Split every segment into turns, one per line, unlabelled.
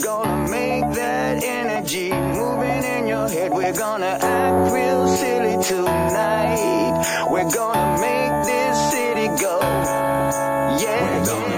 gonna make that energy moving in your head. We're gonna act real silly tonight. We're gonna make this city go. Yeah.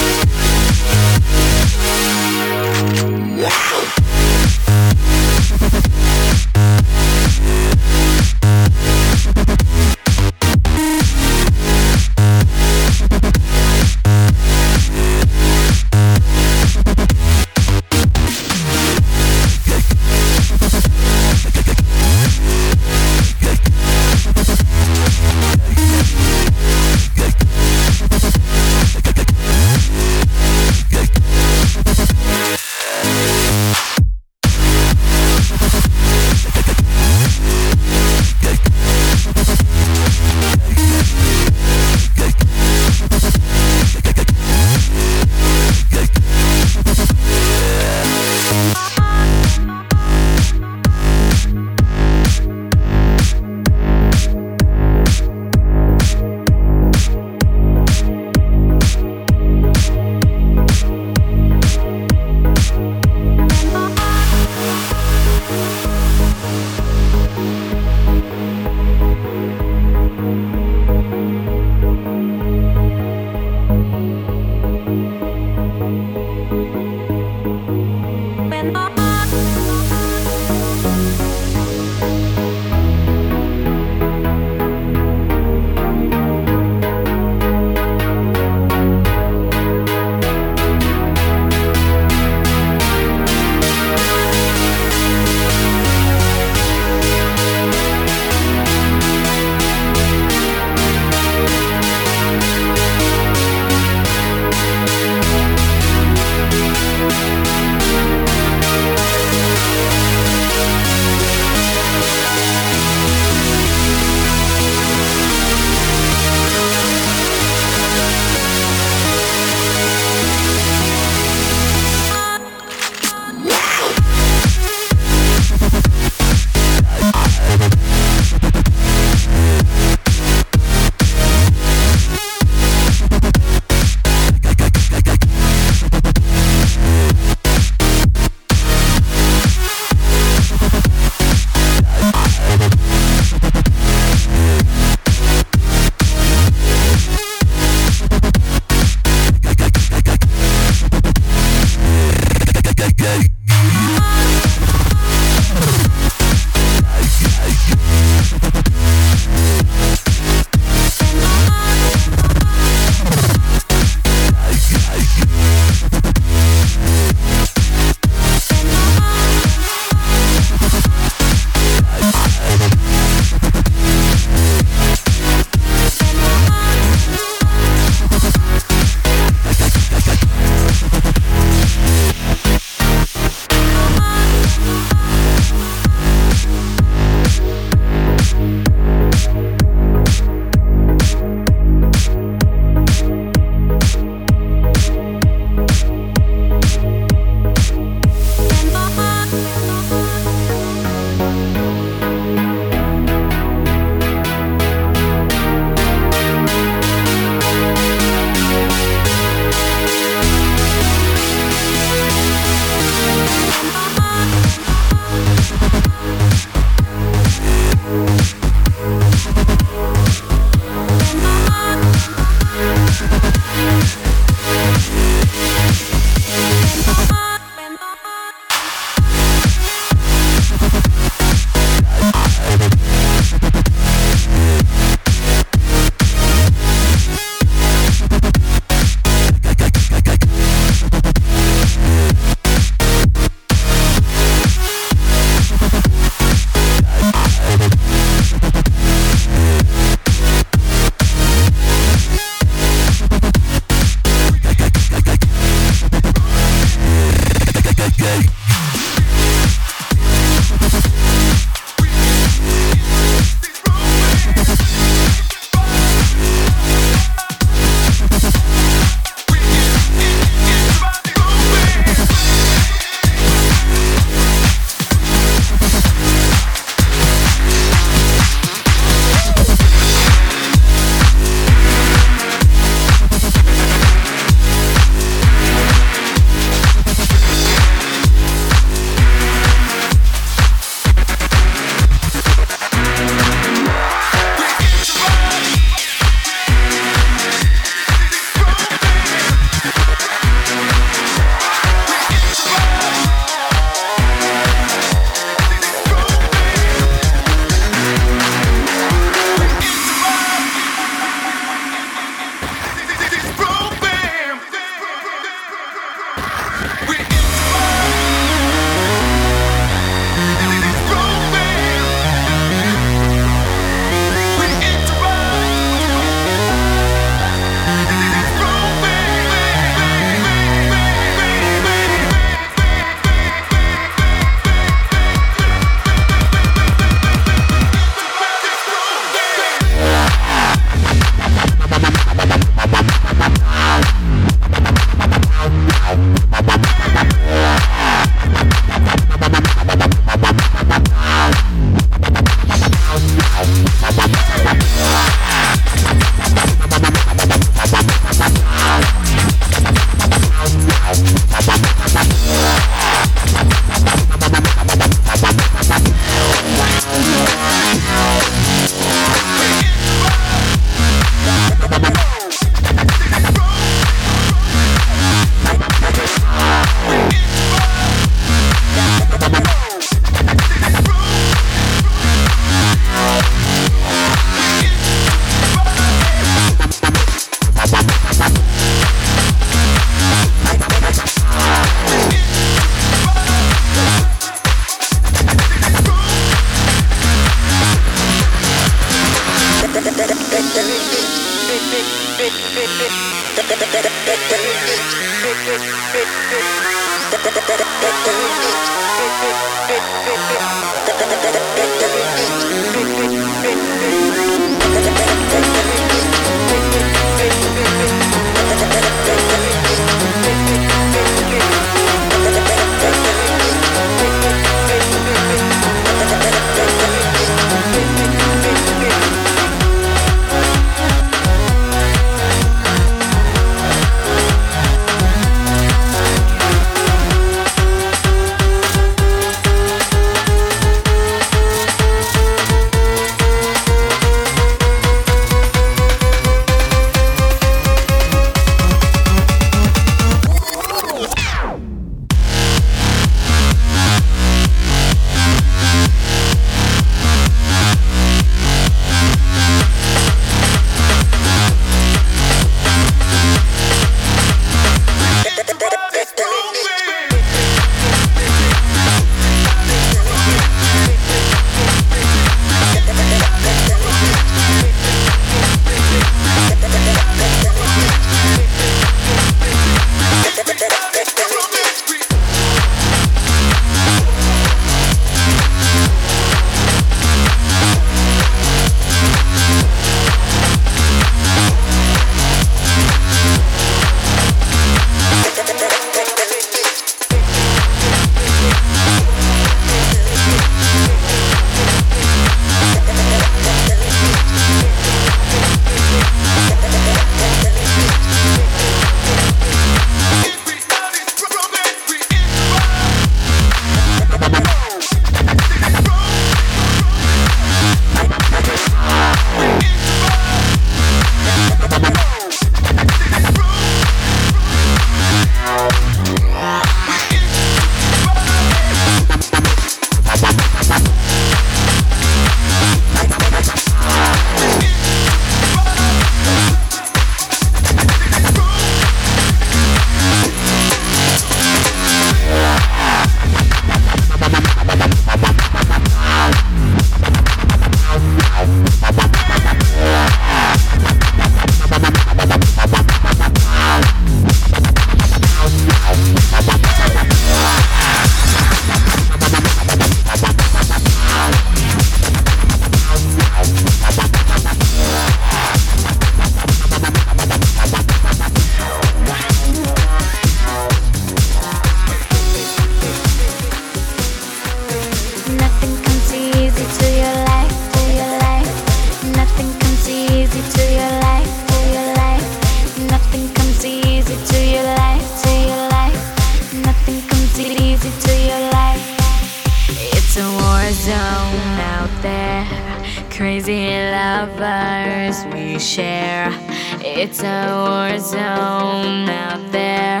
It's a war zone out there.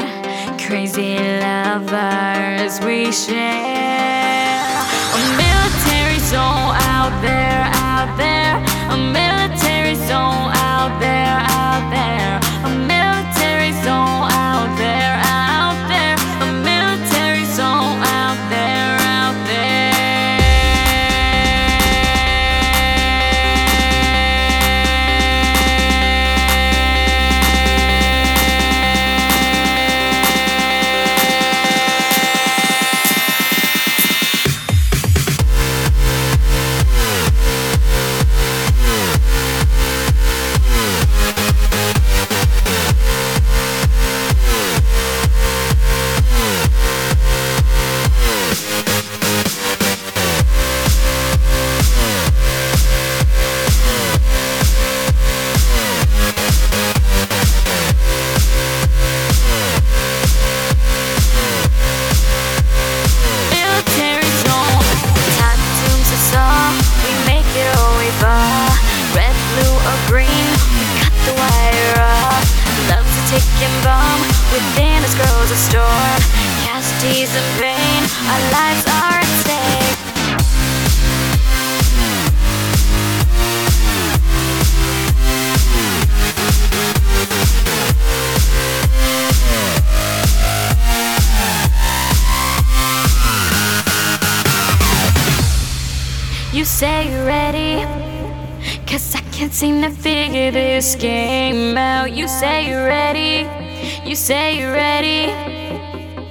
Crazy lovers we share. A military zone out there, out there. A military zone out there, out there. you say you're ready. Cause I can't seem to figure this game out. You say you're ready. You say you're ready.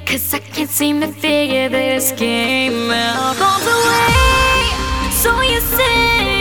Cause I can't seem to figure this game out. All the way, so you say.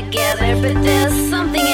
together, but there's something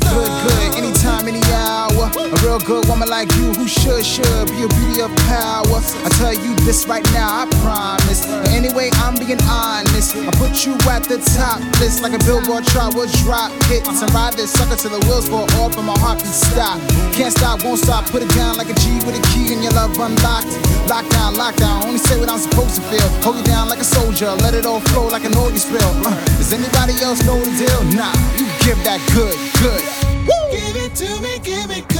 good, good
a good woman like you who should, should be a beauty of power. I tell you this right now, I promise. But anyway, I'm being honest. I put you at the top list like a billboard chart will drop hits and ride this sucker till the wheels fall off and my heart heartbeat stop. Can't stop, won't stop. Put it down like a G with a key and your love unlocked. Lockdown, lockdown. Only say what I'm supposed to feel. Hold you down like a soldier. Let it all flow like an oldie spill. Uh, does anybody else know the deal? Nah, you give that good, good. Woo!
Give it to me, give it good.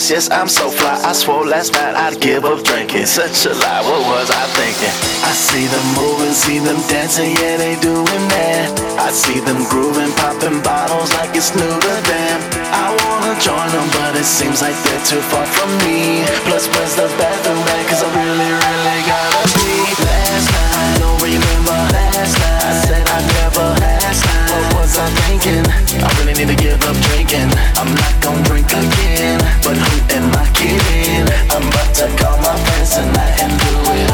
Fresh, yes, I'm so fly. I swore last night I'd give up drinking. Such a lie, what was I thinking? I see them moving, see them dancing, yeah, they doing that. I see them grooving, popping bottles like it's new to them. I wanna join them, but it seems like they're too far from me. Plus, where's the bathroom friends and do it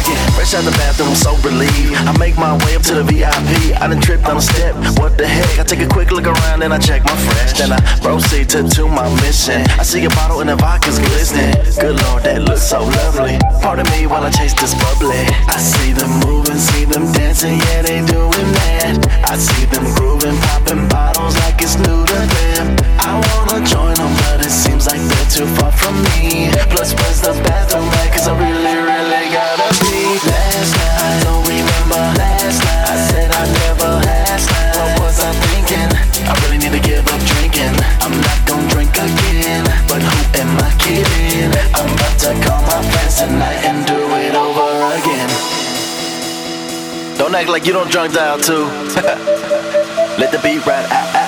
again. Fresh out the bathroom, so relieved. I make my way up to the VIP. I done tripped on a step. What the heck? I take a quick look around and I check my fresh. Then I proceed to, to my mission. I see a bottle and the vodka's glistening. Good lord, that looks so lovely. Pardon me while I chase this bubbly. I see them moving, see them dancing, yeah, they doing that. I see them grooving, popping bottles like it's new to them. I wanna join them, but it seems like they're too far from me. Plus, where's the bathroom at? Cause I really, really gotta be. Last night, I don't remember last night. I said I never last night. What was I thinking? I really need to give up drinking. I'm not gonna drink again. But who am I kidding? I'm about to call my friends tonight and do it over again. Don't act like you don't drunk dial too. Let the beat ride. Ah, ah,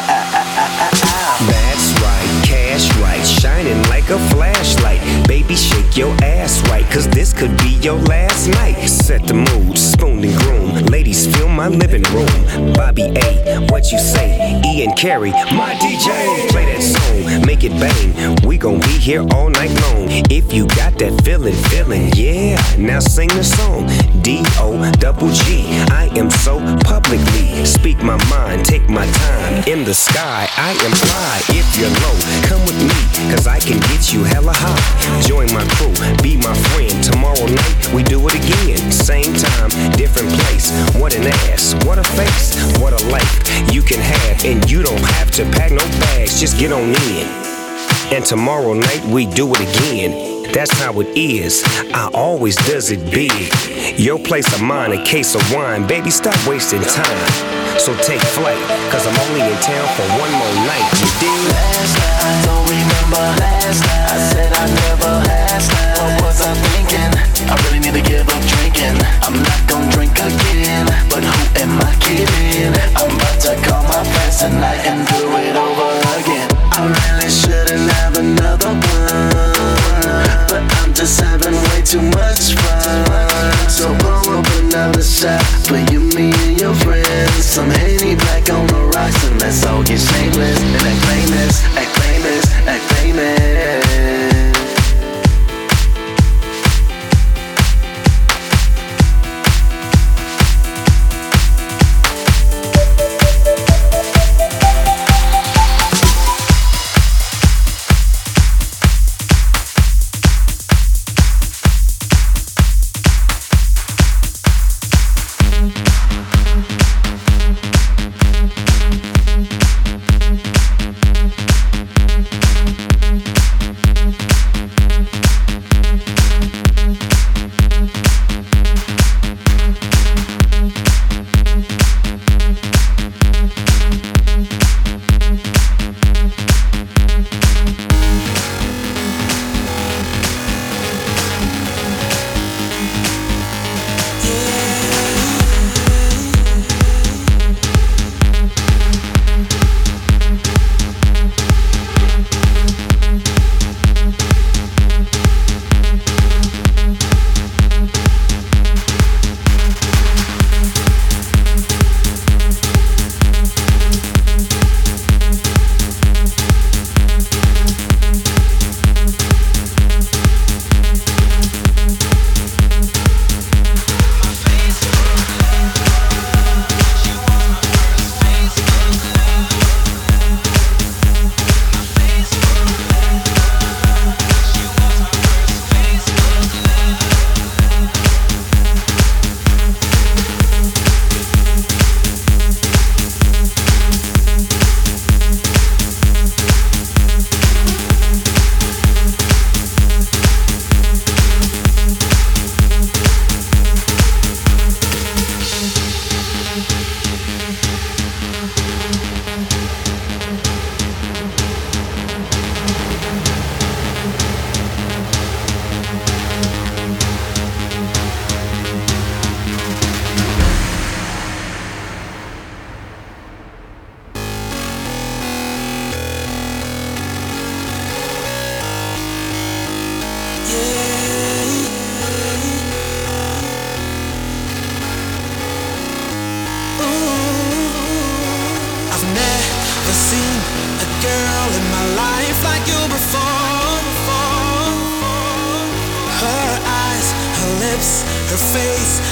a flashlight. Baby, shake your ass right, cause this could be your last night. Set the mood, spoon and groom. Ladies, fill my living room. Bobby A, what you say? Ian Carey, my DJ. Play that song, make it bang. We gon' be here all night long. If you got that feeling, feeling, yeah. Now sing the song. D O double G. I am so publicly. Speak my mind, take my time. In the sky, I am fly. If you're low, come with me, cause I can get you hella high. Join my crew, be my friend. Tomorrow night, we do it again. Same time, different place. What an ass, what a face, what a life you can have. And you don't have to pack no bags, just get on in. And tomorrow night we do it again. That's how it is. I always does it big. Your place of mine, a case of wine. Baby, stop wasting time. So take flight, cause I'm only in town for one more night. You dig?
Last night, I don't remember last night. I said I never last night. What was I thinking? I really need to give up drinking. I'm not gonna drink again. But who am I kidding? I'm about to call my friends tonight and do it over again. I really shouldn't have another one. But I'm just having way too much fun. So pour up another shot for you, me, and your friends. Some Henny black on the rocks, and let's all get shameless and act famous, act famous, act famous.